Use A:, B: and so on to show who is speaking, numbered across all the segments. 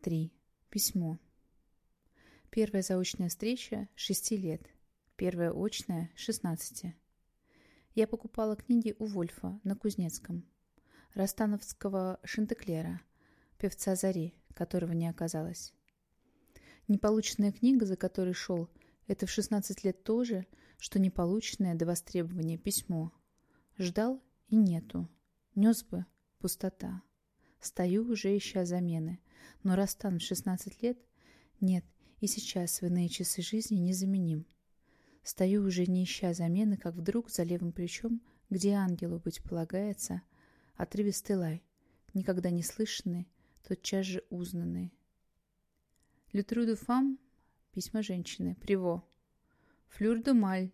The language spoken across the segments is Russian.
A: 3. Письмо. Первая заочная встреча – 6 лет. Первая очная – 16. Я покупала книги у Вольфа на Кузнецком. Растановского Шантеклера, певца Зари, которого не оказалось. Неполученная книга, за которой шел, это в 16 лет то же, что неполученное до востребования письмо. Ждал и нету. Нес бы пустота. Стою уже ища замены. Но расстан в 16 лет? Нет, и сейчас в иные часы жизни незаменим. Стою уже не ища замены, как вдруг за левым плечом, где ангелу быть полагается, отрывистый лай, никогда не слышанный, тотчас же узнанный. Лютру де фам – письма женщины, приво. Флюр де маль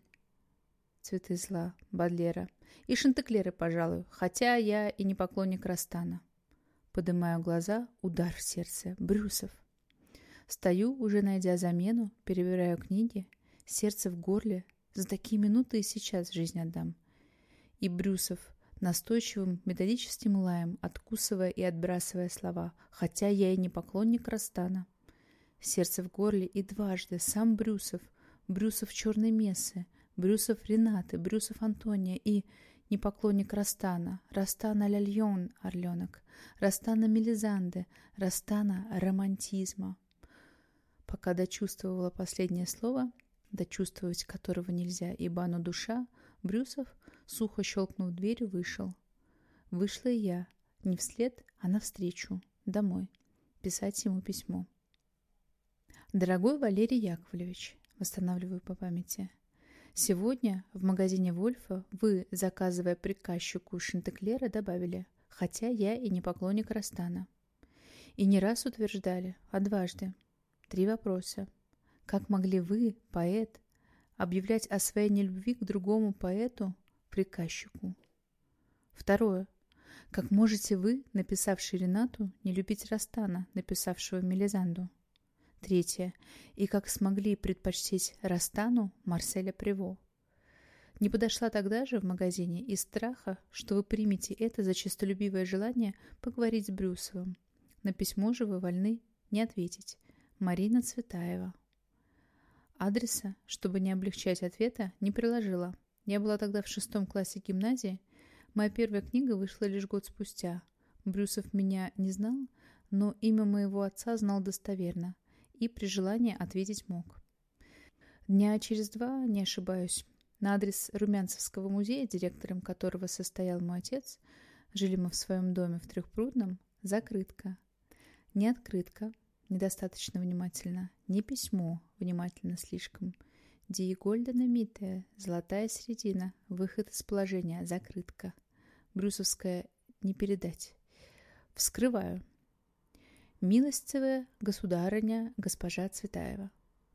A: – цветы зла, Бадлера. И Шантеклеры, пожалуй, хотя я и не поклонник Растана. Поднимаю глаза, удар в сердце, Брюсов. Стою, уже найдя замену, перебираю книги, сердце в горле, за такие минуты и сейчас жизнь отдам. И Брюсов настойчивым методическим лаем, откусывая и отбрасывая слова, хотя я и не поклонник Растана. Сердце в горле и дважды сам Брюсов, Брюсов черной мессы, Брюсов Ренаты, Брюсов Антония и не поклонник Растана, Растана Ляльон, орленок, Растана Мелизанде, Растана романтизма. Пока дочувствовала последнее слово, дочувствовать которого нельзя, ибо оно душа, Брюсов, сухо щелкнув дверью, вышел. Вышла и я, не вслед, а навстречу, домой, писать ему письмо. Дорогой Валерий Яковлевич, восстанавливаю по памяти, сегодня в магазине Вольфа вы, заказывая приказчику Шантеклера, добавили «хотя я и не поклонник Растана». И не раз утверждали, а дважды. Три вопроса. Как могли вы, поэт, объявлять о своей нелюбви к другому поэту, приказчику? Второе. Как можете вы, написавший Ренату, не любить Растана, написавшего Мелизанду? Третье. И как смогли предпочтить Растану Марселя Приво? Не подошла тогда же в магазине из страха, что вы примете это за честолюбивое желание поговорить с Брюсовым. На письмо же вы вольны не ответить. Марина Цветаева. Адреса, чтобы не облегчать ответа, не приложила. Я была тогда в шестом классе гимназии. Моя первая книга вышла лишь год спустя. Брюсов меня не знал, но имя моего отца знал достоверно и при желании ответить мог. Дня через два, не ошибаюсь, на адрес Румянцевского музея, директором которого состоял мой отец, жили мы в своем доме в Трехпрудном, закрытка. Не открытка, недостаточно внимательно, не письмо, внимательно слишком. Ди Гольдена Митая, золотая середина, выход из положения, закрытка. Брюсовская не передать. Вскрываю. Милостивая государыня госпожа Цветаева.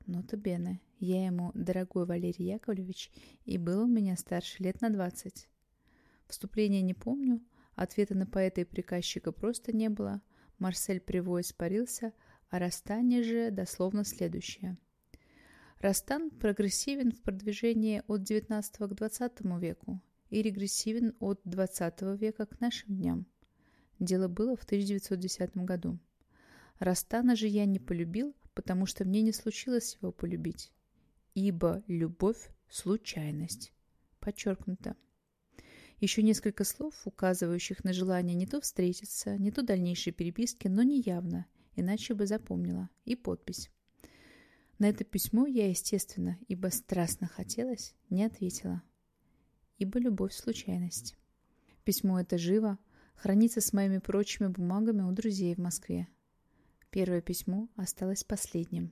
A: Нота Бене, я ему дорогой Валерий Яковлевич, и был у меня старше лет на двадцать. Вступления не помню, ответа на поэта и приказчика просто не было. Марсель Приво испарился, а Растане же дословно следующее. Растан прогрессивен в продвижении от XIX к XX веку и регрессивен от XX века к нашим дням. Дело было в 1910 году. Растана же я не полюбил, потому что мне не случилось его полюбить. Ибо любовь – случайность. Подчеркнуто. Еще несколько слов, указывающих на желание не то встретиться, не то дальнейшей переписки, но не явно, иначе бы запомнила. И подпись. На это письмо я, естественно, ибо страстно хотелось, не ответила. Ибо любовь – случайность. Письмо это живо, хранится с моими прочими бумагами у друзей в Москве. Первое письмо осталось последним.